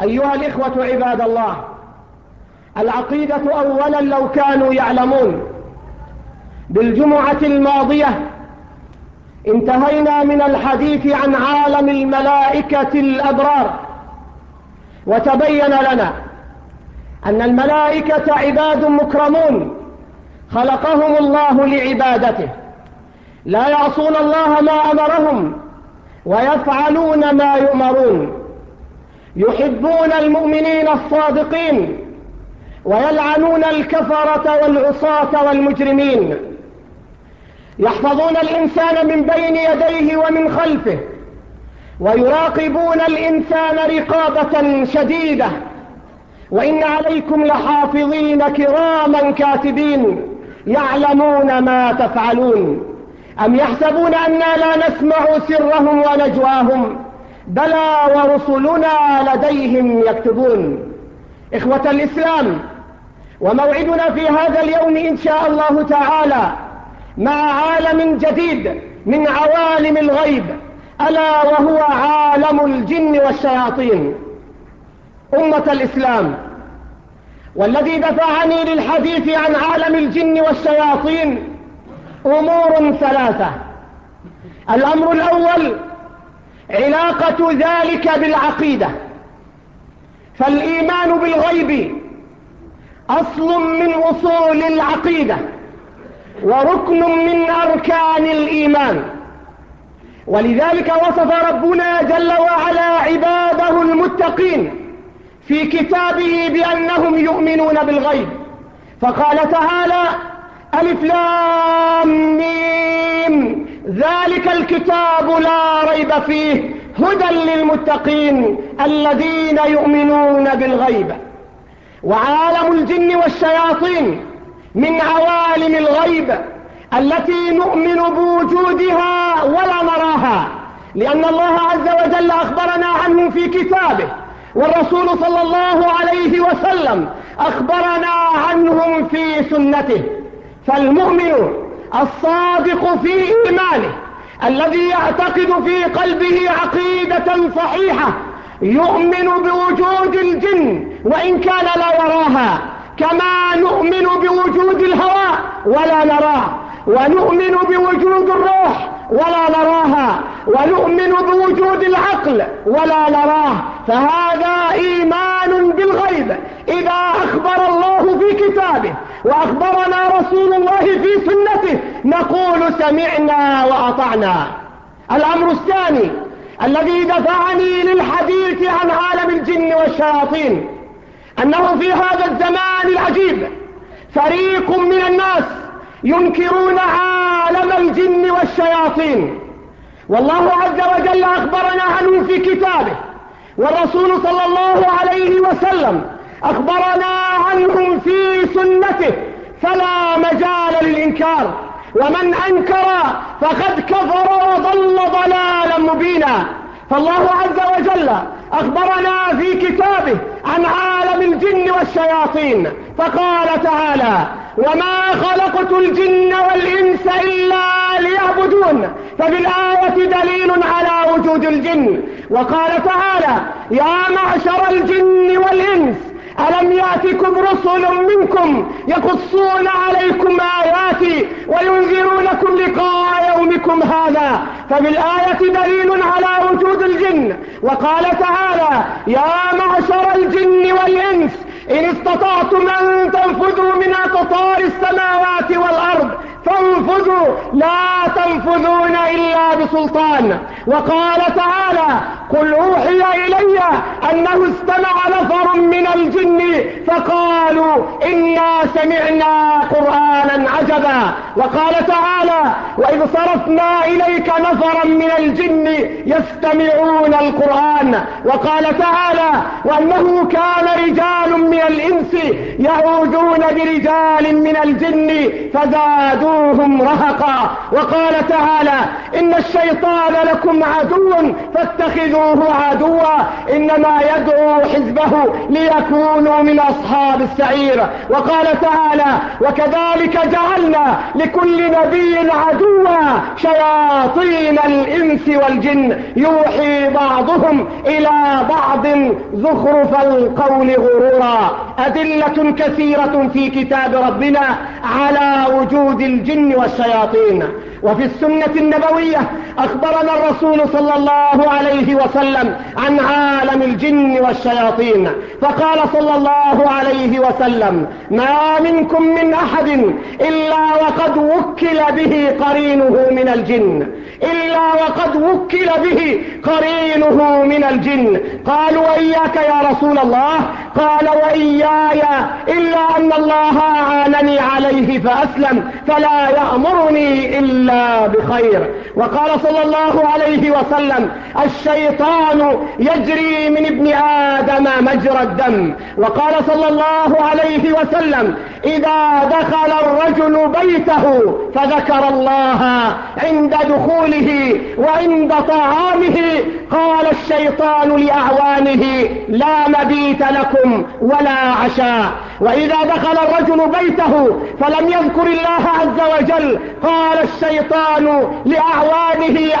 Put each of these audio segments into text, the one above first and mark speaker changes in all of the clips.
Speaker 1: أيها الإخوة عباد الله العقيدة أولا لو كانوا يعلمون. بالجمعة الماضية انتهينا من الحديث عن عالم الملائكة الأبرار. وتبين لنا أن الملائكة عباد مكرمون خلقهم الله لعبادته. لا يعصون الله ما أمرهم ويفعلون ما يؤمرون. يحبون المؤمنين الصادقين ويلعنون الكفرة والعصاة والمجرمين. يحفظون الإنسان من بين يديه ومن خلفه ويراقبون الإنسان رقابة شديدة. وإن عليكم لحافظين كراما كاتبين يعلمون ما تفعلون. أم يحسبون أنا لا نسمع سرهم ونجواهم؟ بلى ورسلنا لديهم يكتبون. إخوة الإسلام وموعدنا في هذا اليوم إن شاء الله تعالى مع عالم جديد من عوالم الغيب ألا وهو عالم الجن والشياطين. أمة الإسلام والذي دفعني للحديث عن عالم الجن والشياطين أمور ثلاثة. الأمر الأول علاقة ذلك بالعقيدة. فالإيمان بالغيب أصل من أصول العقيدة وركن من أركان الإيمان. ولذلك وصف ربنا جل وعلا عباده المتقين في كتابه بأنهم يؤمنون بالغيب. فقال تعالى ألف لام ميم. ذلك الكتاب لا ريب فيه هدى للمتقين الذين يؤمنون بالغيب. وعالم الجن والشياطين من عوالم الغيب التي نؤمن بوجودها ولا نراها لأن الله عز وجل أخبرنا عنه في كتابه والرسول صلى الله عليه وسلم أخبرنا عنهم في سنته. فالمؤمن الصادق في إيمانه الذي يعتقد في قلبه عقيدة صحيحة يؤمن بوجود الجن وإن كان لا يراها كما نؤمن بوجود الهواء ولا نراه ونؤمن بوجود الروح ولا نراها ونؤمن بوجود العقل ولا نراه فهذا إيمان بالغيب. إذا أخبر الله في كتابه وأخبرنا رسول الله في سنته نقول سمعنا وأطعنا. الأمر الثاني الذي دفعني للحديث عن عالم الجن والشياطين أنه في هذا الزمان العجيب فريق من الناس ينكرون عالم الجن والشياطين. والله عز وجل أخبرنا عنه في كتابه والرسول صلى الله عليه وسلم أخبرنا عنهم في سنته فلا مجال للإنكار. ومن أنكر فقد كفر وضل ضلالا مبينا. فالله عز وجل أخبرنا في كتابه عن عالم الجن والشياطين فقال تعالى وما خلقت الجن والإنس إلا ليعبدون ففي الآية دليل على وجود الجن. وقال تعالى يا معشر الجن والإنس ألم يأتكم رسل منكم يقصون عليكم آياتي وينذرونكم لقاء يومكم هذا ففي الآية دليل على وجود الجن وقال تعالى يا معشر الجن والإنس إن استطعتم أن تنفذوا من أقطار السماوات والأرض فانفذوا لا تنفذون إلا بسلطان وقال تعالى قل أوحي إلي أنه استمع نفر من الجن فقالوا إنا سمعنا قرآنا عجبا. وقال تعالى وإذ صرفنا إليك نفرا من الجن يستمعون القرآن. وقال تعالى وأنه كان رجال من الإنس يعودون برجال من الجن فزادوهم رهقا. وقال تعالى إن الشيطان لكم عدو فاتخذوه عدوا إنما يدعو حزبه ليكونوا من أصحاب السعير. وقال تعالى وكذلك جعلنا لكل نبي عدوا شياطين الإنس والجن. يوحي بعضهم إلى بعض زخرف القول غرورا. أدلة كثيرة في كتاب ربنا على وجود الجن والشياطين. وفي السنة النبوية أخبرنا الرسول صلى الله عليه وسلم عن عالم الجن والشياطين فقال صلى الله عليه وسلم ما منكم من أحد إلا وقد وكل به قرينه من الجن إلا وقد وكل به قرينه من الجن. قالوا وإياك يا رسول الله قال وإياي إلا أن الله عانني عليه فأسلم فلا يأمرني إلا بخير. وقال صلى الله عليه وسلم الشيطان يجري من ابن آدم مجرى الدم. وقال صلى الله عليه وسلم إذا دخل الرجل بيته فذكر الله عند دخوله وعند طعامه. قال الشيطان لأعوانه لا مبيت لكم ولا عشاء وإذا دخل الرجل بيته فلم يذكر الله عز وجل. قال الشيطان لأعوانه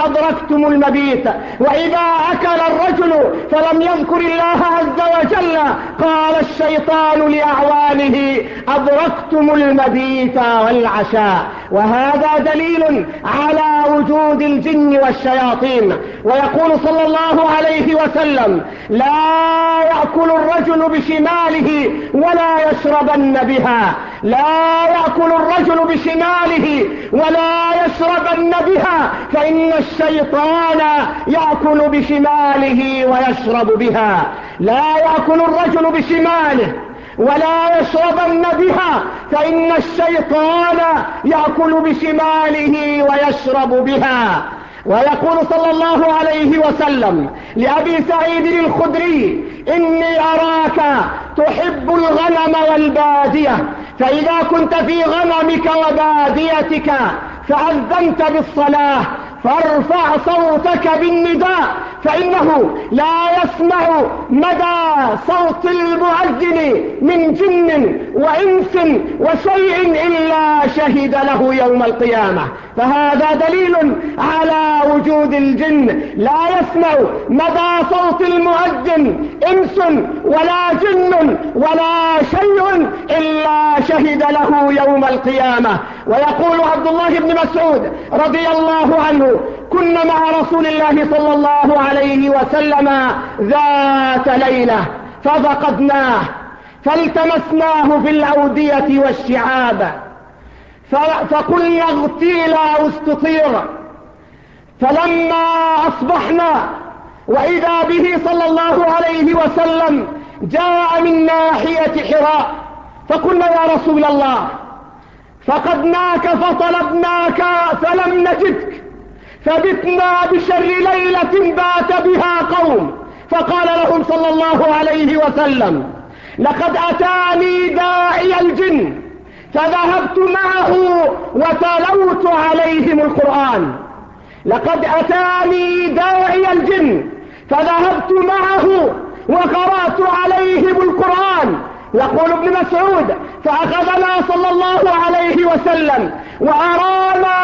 Speaker 1: أدركتم المبيت. وإذا أكل الرجل فلم يذكر الله عز وجل قال الشيطان لأعوانه أدركتم المبيت والعشاء. وهذا دليل على وجود الجن والشياطين. ويقول صلى الله عليه وسلم لا يأكل الرجل بشماله ولا يشربن بها. لا يأكل الرجل بشماله ولا يشربن بها. فإن الشيطان يأكل بشماله ويشرب بها. لا يأكل الرجل بشماله ولا يشربن بها فإن الشيطان يأكل بشماله ويشرب بها. ويقول صلى الله عليه وسلم لأبي سعيد الخدري إني أراك تحب الغنم والبادية فإذا كنت في غنمك وباديتك فأذنت بالصلاة فارفع صوتك بالنداء فإنه لا يسمع مدى صوت المؤذن من جن وإنس وشيء إلا شهد له يوم القيامة. فهذا دليل على وجود الجن. لا يسمع مدى صوت المؤذن إنس ولا جن ولا شيء إلا شهد له يوم القيامة. ويقول عبد الله بن مسعود رضي الله عنه كنا مع رسول الله صلى الله عليه وسلم ذات ليلة ففقدناه فالتمسناه في الأودية والشعاب. فقلنا اغتيلا واستطير فلما أصبحنا وإذا به صلى الله عليه وسلم جاء من ناحية حراء فقلنا يا رسول الله فقدناك فطلبناك فلم نجدك فبتنا بشر ليلة بات بها قوم. فقال لهم صلى الله عليه وسلم لقد أتاني داعي الجن. فذهبت معه وتلوت عليهم القرآن. لقد أتاني داعي الجن فذهبت معه وقرأت عليهم القرآن. يقول ابن مسعود فأخذنا صلى الله عليه وسلم وأرانا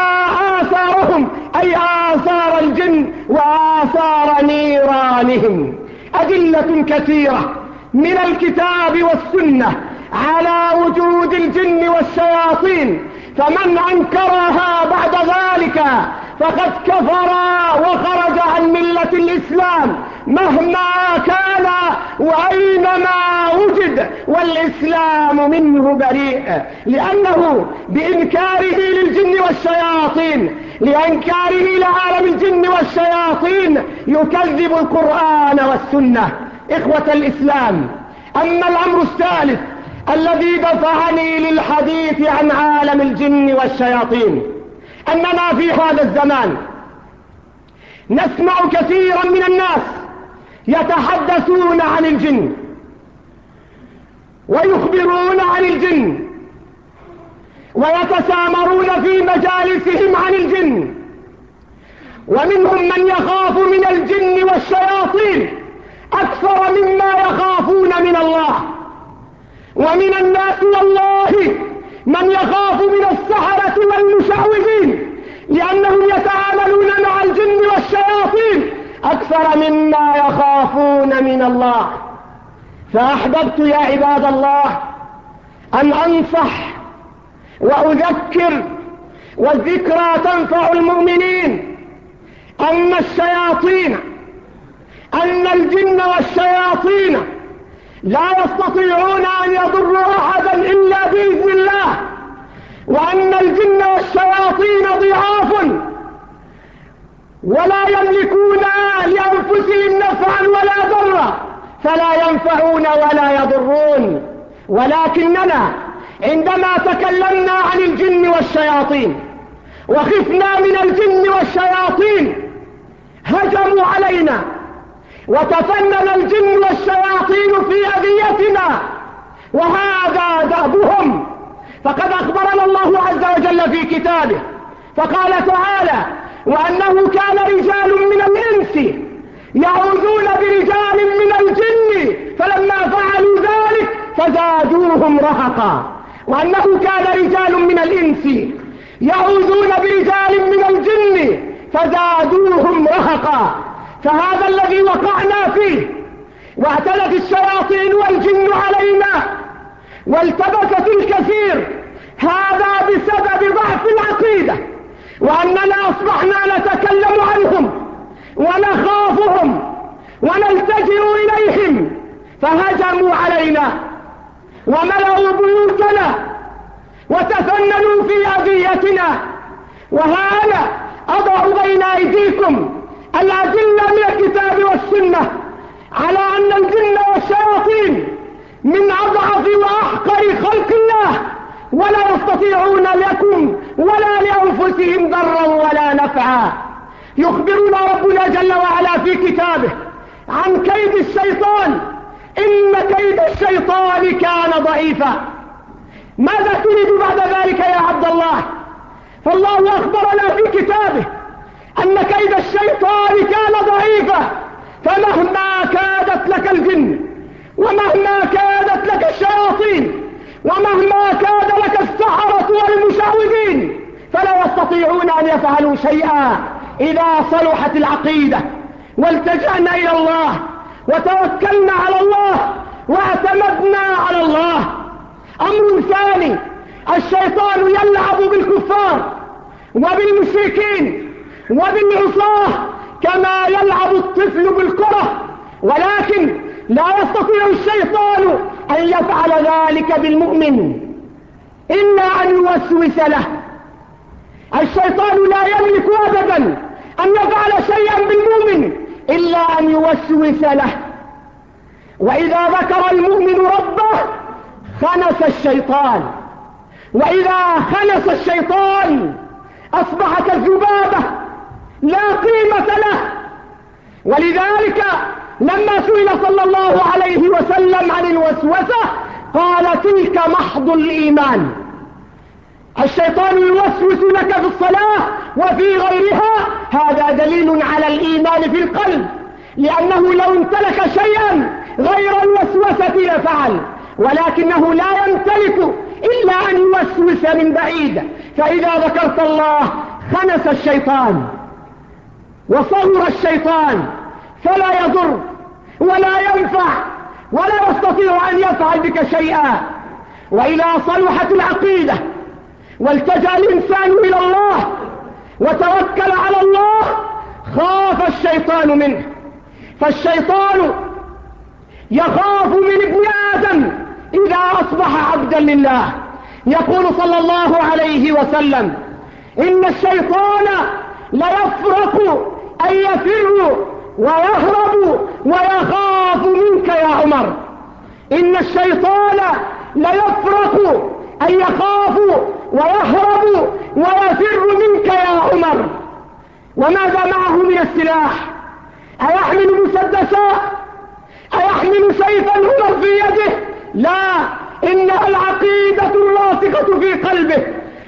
Speaker 1: آثارهم أي آثار الجن وآثار نيرانهم. أدلة كثيرة من الكتاب والسنة على وجود الجن والشياطين فمن أنكرها بعد ذلك فقد كفر وخرج عن ملة الإسلام مهما كان وأينما وجد والإسلام منه بريء لأنه بإنكاره للجن والشياطين لإنكاره لعالم الجن والشياطين يكذب القرآن والسنة. إخوة الإسلام أما الأمر الثالث الذي دفعني للحديث عن عالم الجن والشياطين. أننا في هذا الزمان نسمع كثيرا من الناس يتحدثون عن الجن ويخبرون عن الجن ويتسامرون في مجالسهم عن الجن. ومنهم من يخاف من الجن والشياطين أكثر مما يخافون من الله. ومن الناس والله من يخاف من السحرة والمشعوذين لأنهم يتعاملون مع الجن والشياطين أكثر مما يخافون من الله. فأحببت يا عباد الله أن أنصح وأذكر والذكرى تنفع المؤمنين أن الشياطين أن الجن والشياطين لا يستطيعون أن يضروا أحدا إلا بإذن الله. وأن الجن والشياطين ضعاف. ولا يملكون لأنفسهم نفعا ولا ضرا. فلا ينفعون ولا يضرون. ولكننا عندما تكلمنا عن الجن والشياطين وخفنا من الجن والشياطين هجموا علينا. وتفنن الجن والشياطين في أذيتنا. وهذا دأبهم فقد أخبرنا الله عز وجل في كتابه. فقال تعالى وأنه كان رجال من الإنس يعوذون برجال من الجن فلما فعلوا ذلك فزادوهم رهقا. وأنه كان رجال من الإنس يعوذون برجال من الجن فزادوهم رهقا. فهذا الذي وقعنا فيه واعتلت الشياطين والجن علينا والتبست الكثير هذا بسبب ضعف العقيدة وأننا أصبحنا نتكلم عنهم ونخافهم ونلتجئ إليهم فهجموا علينا وملأوا بيوتنا وتفننوا في أذيتنا وهذا أضع بين أيديكم الأدلة من الكتاب والسنة على أن الجن والشياطين من أضعف وأحقر خلق الله ولا يستطيعون لكم ولا لأنفسهم ضرا ولا نفعا يخبرنا ربنا جل وعلا في كتابه عن كيد الشيطان إن كيد الشيطان كان ضعيفا. ماذا تريد بعد ذلك يا عبد الله؟ فالله أخبرنا في كتابه أن كيد الشيطان كان ضعيفا فمهما كادت لك الجن ومهما كادت لك الشياطين ومهما كاد لك السحرة والمشعوذين فلا يستطيعون أن يفعلوا شيئا. إذا صلحت العقيدة والتجأنا إلى الله وتوكلنا على الله واعتمدنا على الله. أمر ثاني الشيطان يلعب بالكفار وبالمشركين وبالعصاة كما يلعب الطفل بالكرة ولكن لا يستطيع الشيطان أن يفعل ذلك بالمؤمن. إلا أن يوسوس له. الشيطان لا يملك أبدا. أن يفعل شيئا بالمؤمن إلا أن يوسوس له. وإذا ذكر المؤمن ربه خنس الشيطان. وإذا خنس الشيطان أصبح كالذبابة لا قيمة له. ولذلك لما سئل صلى الله عليه وسلم عن الوسوسة قال تلك محض الإيمان. الشيطان يوسوس لك في الصلاة وفي غيرها. هذا دليل على الإيمان في القلب لأنه لو امتلك شيئا غير الوسوسة لفعل ولكنه لا يمتلك إلا أن يوسوس من بعيد. فإذا ذكرت الله خنس الشيطان وصغر الشيطان فلا يضر ولا ينفع ولا يستطيع أن يفعل بك شيئا. وإذا صلحت العقيدة والتجأ الإنسان إلى الله وتوكل على الله خاف الشيطان منه. فالشيطان يخاف من ابن آدم إذا أصبح عبدا لله. يقول صلى الله عليه وسلم إن الشيطان ليفرق أن يفر ويهرب ويخاف منك يا عمر. إن الشيطان ليفرق أن يخاف ويهرب ويفر منك يا عمر. وماذا معه من السلاح؟ أيحمل مسدسا؟ أيحمل سيفا عمر في يده؟ لا إنها العقيدة الراسخة في قلبه.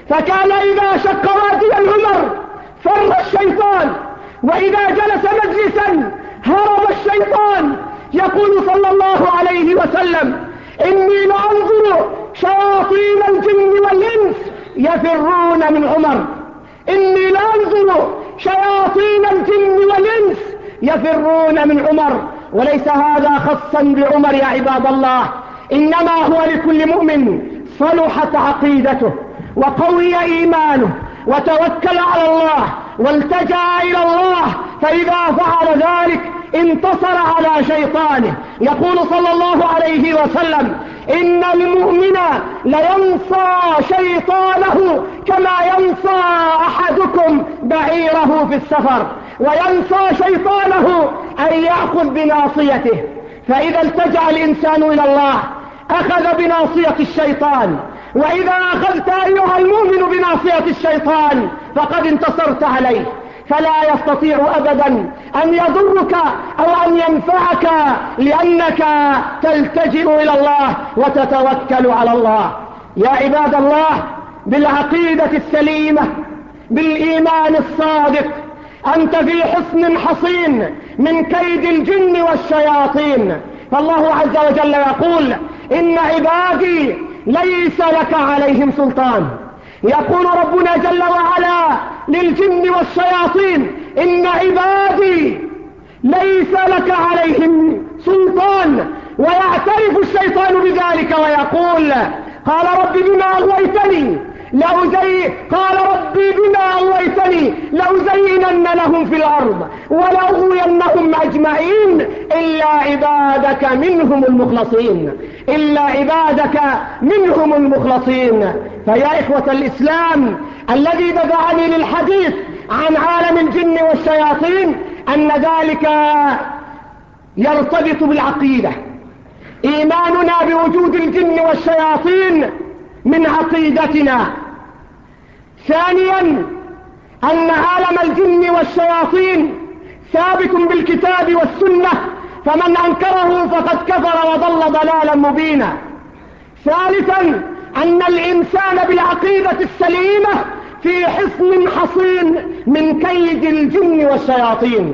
Speaker 1: فكان إذا شق وادي العمر فر الشيطان. وإذا جلس مجلسا هرب الشيطان. يقول صلى الله عليه وسلم إني لأنظر شياطين الجن والإنس يفرون من عمر. إني لأنظر شياطين الجن والإنس يفرون من عمر. وليس هذا خصا بعمر يا عباد الله. إنما هو لكل مؤمن صلحت عقيدته وقوي إيمانه وتوكل على الله والتجأ إلى الله. فإذا فعل ذلك انتصر على شيطانه. يقول صلى الله عليه وسلم إن المؤمن لينصى شيطانه كما ينصى أحدكم بعيره في السفر وينصى شيطانه أن يأخذ بناصيته. فإذا التجأ الإنسان إلى الله أخذ بناصية الشيطان. وإذا أخذت أيها المؤمن بناصية الشيطان فقد انتصرت عليه. فلا يستطيع أبدا أن يضرك أو أن ينفعك لأنك تلتجئ إلى الله وتتوكل على الله. يا عباد الله بالعقيدة السليمة بالإيمان الصادق أنت في حصن حصين من كيد الجن والشياطين. فالله عز وجل يقول إن عبادي ليس لك عليهم سلطان. يقول ربنا جل وعلا للجن والشياطين إن عبادي ليس لك عليهم سلطان ويعترف الشيطان بذلك ويقول قال رب بما أغويتني لأزي قال ربي بما أغويتني لأزينن لهم في الأرض ولأغوينهم أجمعين إلا عبادك منهم المخلصين إلا عبادك منهم المخلصين. فيا إخوة الإسلام الذي دفعني للحديث عن عالم الجن والشياطين أن ذلك يرتبط بالعقيدة. إيماننا بوجود الجن والشياطين من عقيدتنا. ثانيا أن عالم الجن والشياطين ثابت بالكتاب والسنة فمن أنكره فقد كفر وضل ضلالا مبينا. ثالثا أن الإنسان بالعقيدة السليمة في حصن حصين من كيد الجن والشياطين.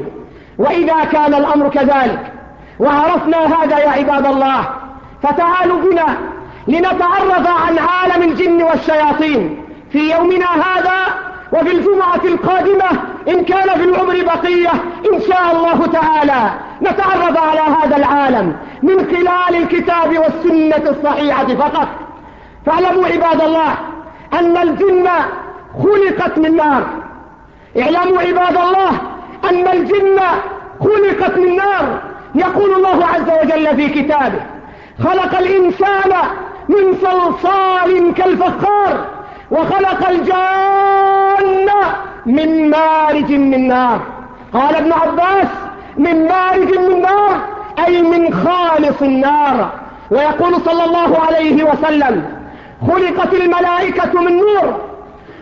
Speaker 1: وإذا كان الأمر كذلك وعرفنا هذا يا عباد الله فتعالوا بنا لنتعرف عن عالم الجن والشياطين. في يومنا هذا وفي الجمعة القادمة إن كان في العمر بقية إن شاء الله تعالى نتعرف على هذا العالم من خلال الكتاب والسنة الصحيحة فقط. فاعلموا عباد الله أن الجن خلقت من نار. اعلموا عباد الله أن الجن خلقت من نار. يقول الله عز وجل في كتابه خلق الإنسان من صلصال كالفخار. وخلق الجان من مارج من نار. قال ابن عباس من مارج من نار أي من خالص النار. ويقول صلى الله عليه وسلم خلقت الملائكة من نور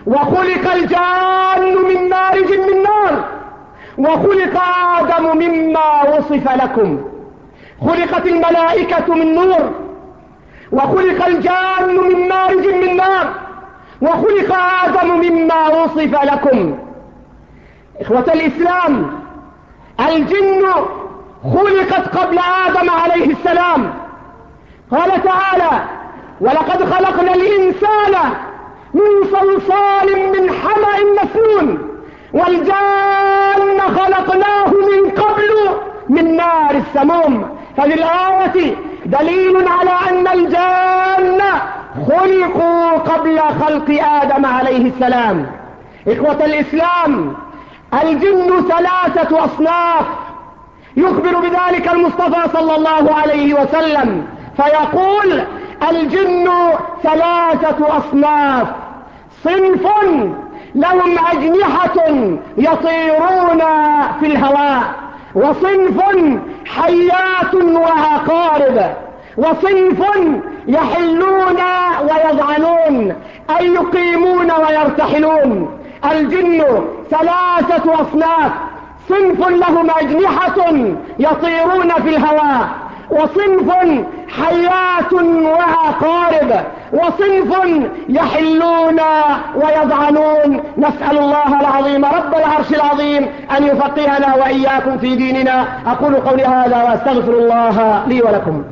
Speaker 1: وخلق الجان من مارج من نار وخلق آدم مما وصف لكم. خلقت الملائكة من نور وخلق الجان من مارج من نار. وخلق آدم مما وصف لكم. إخوة الإسلام الجن خلقت قبل آدم عليه السلام. قال تعالى ولقد خلقنا الإنسان من صلصال من حمأ مسنون والجان خلقناه من قبل من نار السموم. ففي الآية دليل على أن الجان خلقوا قبل خلق آدم عليه السلام. إخوة الإسلام الجن ثلاثة أصناف يخبر بذلك المصطفى صلى الله عليه وسلم فيقول الجن ثلاثة أصناف. صنف لهم أجنحة يطيرون في الهواء وصنف حيات وعقارب وصنف يحلون ويضعنون أي يقيمون ويرتحلون. الجن ثلاثة أصناف صنف لهم أجنحة يطيرون في الهواء وصنف حيات وعقارب وصنف يحلون ويضعنون نسأل الله العظيم رب العرش العظيم أن يفقهنا وإياكم في ديننا. أقول قولي هذا وأستغفر الله لي ولكم.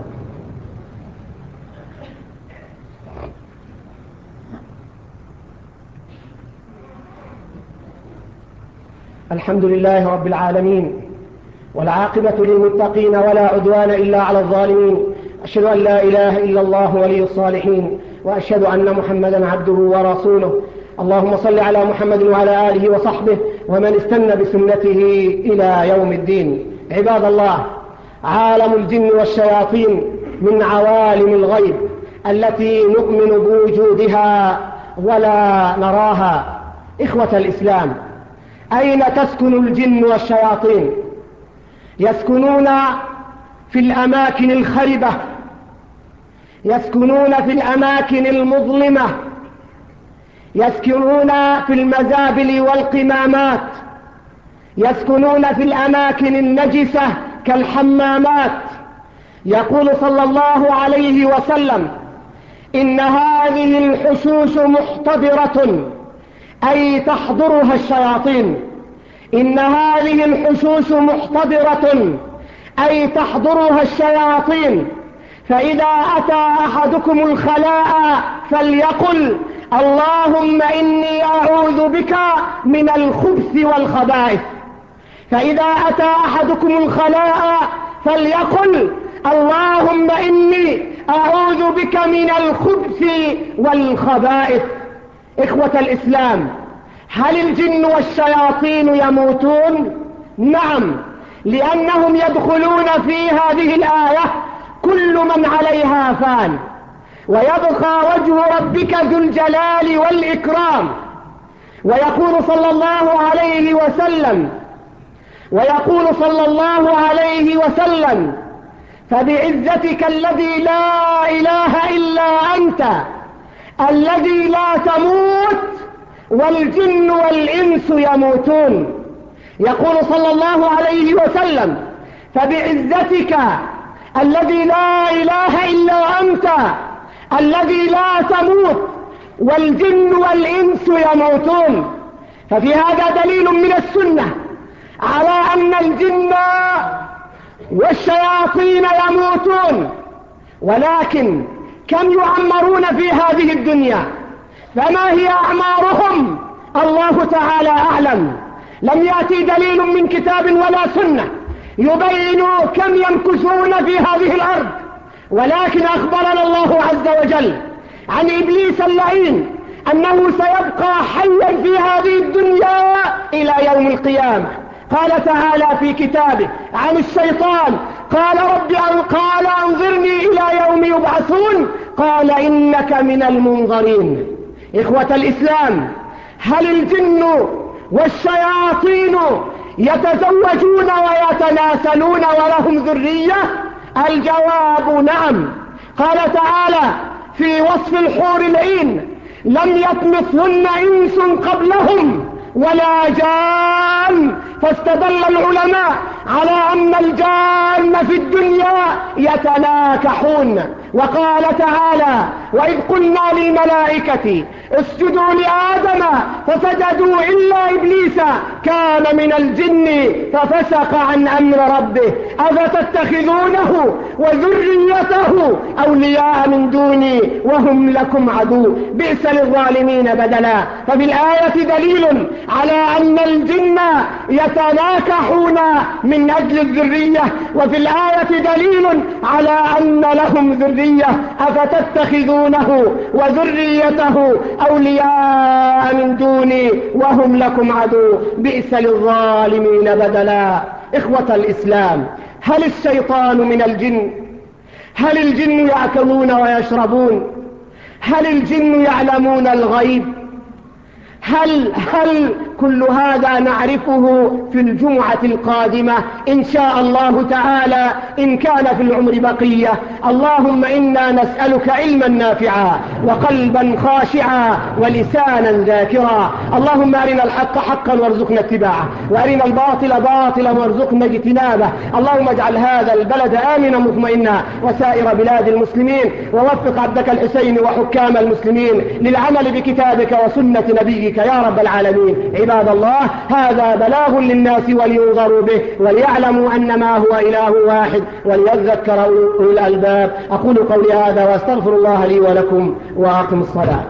Speaker 1: الحمد لله رب العالمين والعاقبة للمتقين ولا عدوان إلا على الظالمين. أشهد أن لا إله إلا الله ولي الصالحين وأشهد أن محمدا عبده ورسوله. اللهم صل على محمد وعلى آله وصحبه ومن استنى بسنته إلى يوم الدين. عباد الله عالم الجن والشياطين من عوالم الغيب التي نؤمن بوجودها ولا نراها. إخوة الإسلام أين تسكن الجن والشياطين؟ يسكنون في الأماكن الخربة يسكنون في الأماكن المظلمة يسكنون في المزابل والقمامات يسكنون في الأماكن النجسة كالحمامات. يقول صلى الله عليه وسلم إن هذه الحشوش محتضرة. أي تحضرها الشياطين. إن هذه الحشوش محتضرة. أي تحضرها الشياطين. فإذا أتى أحدكم الخلاء فليقل اللهم إني أعوذ بك من الخبث والخبائث. فإذا أتى أحدكم الخلاء فليقل اللهم إني أعوذ بك من الخبث والخبائث. إخوة الإسلام هل الجن والشياطين يموتون؟ نعم لأنهم يدخلون في هذه الآية كل من عليها فان ويبقى وجه ربك ذو الجلال والإكرام ويقول صلى الله عليه وسلم ويقول صلى الله عليه وسلم فبعزتك الذي لا إله إلا أنت الذي لا تموت والجن والإنس يموتون. يقول صلى الله عليه وسلم فبعزتك الذي لا إله إلا أنت الذي لا تموت والجن والإنس يموتون. ففي هذا دليل من السنة على أن الجن والشياطين يموتون. ولكن كم يعمرون في هذه الدنيا؟ فما هي أعمارهم؟ الله تعالى أعلم. لم يأتي دليل من كتاب ولا سنة يبين كم يمكثون في هذه الأرض. ولكن أخبرنا الله عز وجل عن إبليس اللعين أنه سيبقى حيا في هذه الدنيا إلى يوم القيامة. قال تعالى في كتابه عن الشيطان قال رب أن قال أنظرني إلى يوم يبعثون. قال إنك من المنظرين. إخوة الإسلام هل الجن والشياطين يتزوجون ويتناسلون ولهم ذرية؟ الجواب نعم. قال تعالى في وصف الحور العين لم يطمثهن إنس قبلهم ولا جان. فاستدل العلماء على أن الجان في الدنيا يتناكحون. وقال تعالى وإذ قلنا للملائكة اسجدوا لآدم فسجدوا إلا إبليس كان من الجن ففسق عن أمر ربه. أفتتخذونه وذريته أولياء من دوني وهم لكم عدو؟ بئس للظالمين بدلا. ففي الآية دليل على أن الجن يتناكحون من أجل الذرية. وفي الآية دليل على أن لهم ذرية. أفتتخذونه وذريته أولياء من دوني وهم لكم عدو؟ بئس للظالمين بدلا. إخوة الإسلام هل الشيطان من الجن؟ هل الجن يأكلون ويشربون؟ هل الجن يعلمون الغيب؟ هل هل كل هذا نعرفه في الجمعة القادمة؟ إن شاء الله تعالى إن كان في العمر بقية. اللهم إنا نسألك علما نافعا وقلبا خاشعا ولسانا ذاكرا. اللهم أرنا الحق حقا وارزقنا اتباعه وأرنا الباطل باطلا وارزقنا اجتنابه. اللهم اجعل هذا البلد آمنا مطمئنا وسائر بلاد المسلمين. ووفق عبدك الحسين وحكام المسلمين للعمل بكتابك وسنة نبيك. يا رب العالمين. عباد الله هذا بلاغ للناس ولينظروا به وليعلموا أن ما هو إله واحد وليذكر أولو الألباب. أقول قولي هذا وأستغفر الله لي ولكم وأقم الصلاة.